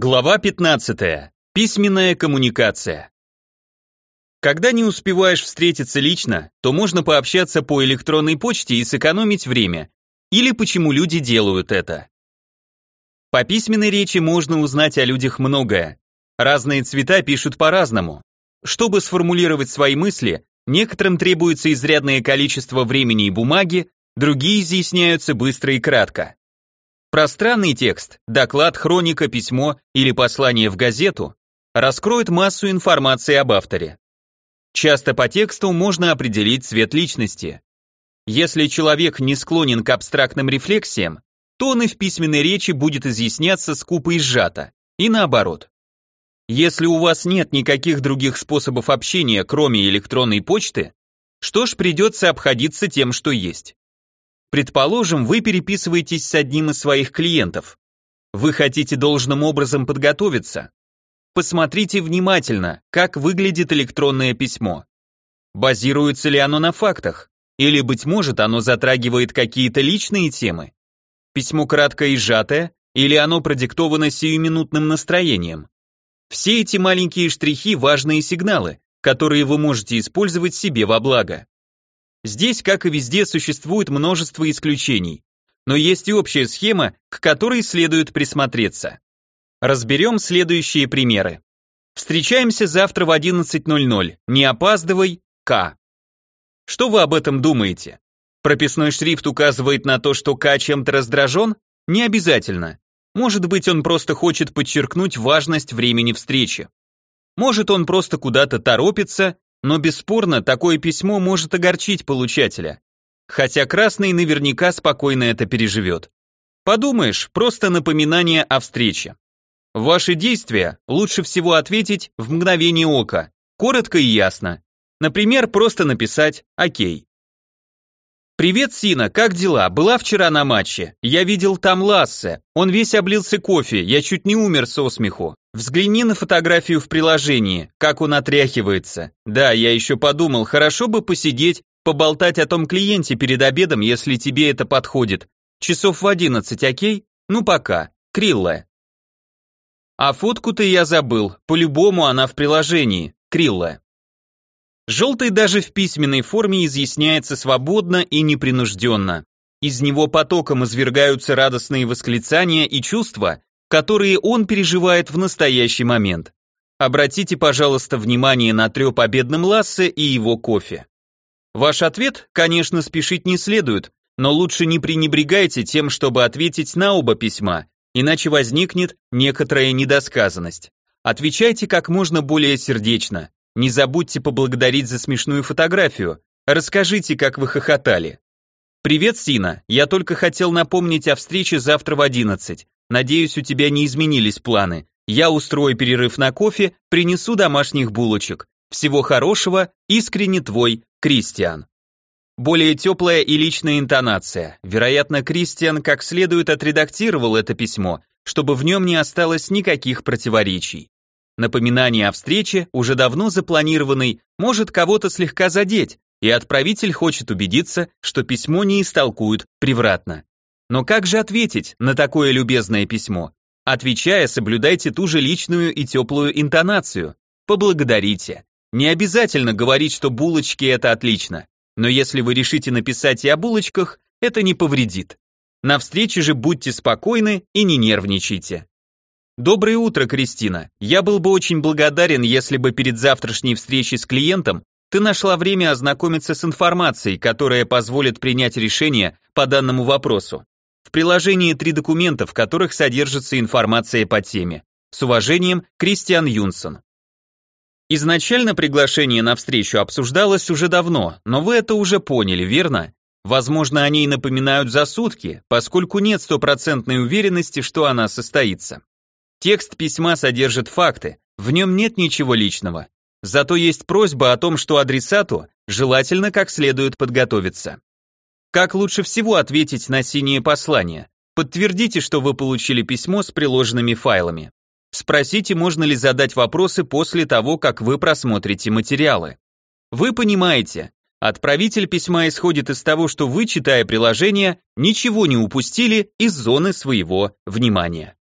Глава 15. Письменная коммуникация. Когда не успеваешь встретиться лично, то можно пообщаться по электронной почте и сэкономить время. Или почему люди делают это. По письменной речи можно узнать о людях многое. Разные цвета пишут по-разному. Чтобы сформулировать свои мысли, некоторым требуется изрядное количество времени и бумаги, другие изъясняются быстро и кратко. Пространный текст, доклад, хроника, письмо или послание в газету раскроет массу информации об авторе. Часто по тексту можно определить цвет личности. Если человек не склонен к абстрактным рефлексиям, то он и в письменной речи будет изъясняться скупо и сжато, и наоборот. Если у вас нет никаких других способов общения, кроме электронной почты, что ж, придется обходиться тем, что есть. Предположим, вы переписываетесь с одним из своих клиентов. Вы хотите должным образом подготовиться. Посмотрите внимательно, как выглядит электронное письмо. Базируется ли оно на фактах? Или, быть может, оно затрагивает какие-то личные темы? Письмо краткое и сжатое? Или оно продиктовано сиюминутным настроением? Все эти маленькие штрихи – важные сигналы, которые вы можете использовать себе во благо. Здесь, как и везде, существует множество исключений, но есть и общая схема, к которой следует присмотреться. Разберем следующие примеры. Встречаемся завтра в 11.00. Не опаздывай, К. Что вы об этом думаете? Прописной шрифт указывает на то, что К чем-то раздражен? Не обязательно. Может быть, он просто хочет подчеркнуть важность времени встречи. Может, он просто куда-то торопится но бесспорно такое письмо может огорчить получателя. Хотя красный наверняка спокойно это переживет. Подумаешь, просто напоминание о встрече. Ваши действия лучше всего ответить в мгновение ока, коротко и ясно. Например, просто написать «Окей». «Привет, Сина, как дела? Была вчера на матче. Я видел там Лассе. Он весь облился кофе, я чуть не умер со смеху. Взгляни на фотографию в приложении, как он отряхивается. Да, я еще подумал, хорошо бы посидеть, поболтать о том клиенте перед обедом, если тебе это подходит. Часов в одиннадцать, окей? Ну пока. Крилла. А фотку-то я забыл, по-любому она в приложении. Крилла. Желтый даже в письменной форме изъясняется свободно и непринужденно. Из него потоком извергаются радостные восклицания и чувства, которые он переживает в настоящий момент. Обратите, пожалуйста, внимание на трёп о бедном Лассе и его кофе. Ваш ответ, конечно, спешить не следует, но лучше не пренебрегайте тем, чтобы ответить на оба письма, иначе возникнет некоторая недосказанность. Отвечайте как можно более сердечно. Не забудьте поблагодарить за смешную фотографию. Расскажите, как вы хохотали. Привет, Сина. Я только хотел напомнить о встрече завтра в 11. Надеюсь, у тебя не изменились планы. Я устрою перерыв на кофе, принесу домашних булочек. Всего хорошего, искренне твой, Кристиан. Более теплая и личная интонация. Вероятно, Кристиан как следует отредактировал это письмо, чтобы в нем не осталось никаких противоречий. Напоминание о встрече, уже давно запланированной, может кого-то слегка задеть, и отправитель хочет убедиться, что письмо не истолкуют превратно. Но как же ответить на такое любезное письмо? Отвечая, соблюдайте ту же личную и теплую интонацию. Поблагодарите. Не обязательно говорить, что булочки это отлично, но если вы решите написать и о булочках, это не повредит. На встрече же будьте спокойны и не нервничайте. Доброе утро, Кристина. Я был бы очень благодарен, если бы перед завтрашней встречей с клиентом ты нашла время ознакомиться с информацией, которая позволит принять решение по данному вопросу. В приложении три документа, в которых содержится информация по теме. С уважением, Кристиан Юнсон. Изначально приглашение на встречу обсуждалось уже давно, но вы это уже поняли, верно? Возможно, они и напоминают за сутки, поскольку нет стопроцентной уверенности, что она состоится. Текст письма содержит факты, в нем нет ничего личного. Зато есть просьба о том, что адресату желательно как следует подготовиться. Как лучше всего ответить на синее послание? Подтвердите, что вы получили письмо с приложенными файлами. Спросите, можно ли задать вопросы после того, как вы просмотрите материалы. Вы понимаете, отправитель письма исходит из того, что вы, читая приложение, ничего не упустили из зоны своего внимания.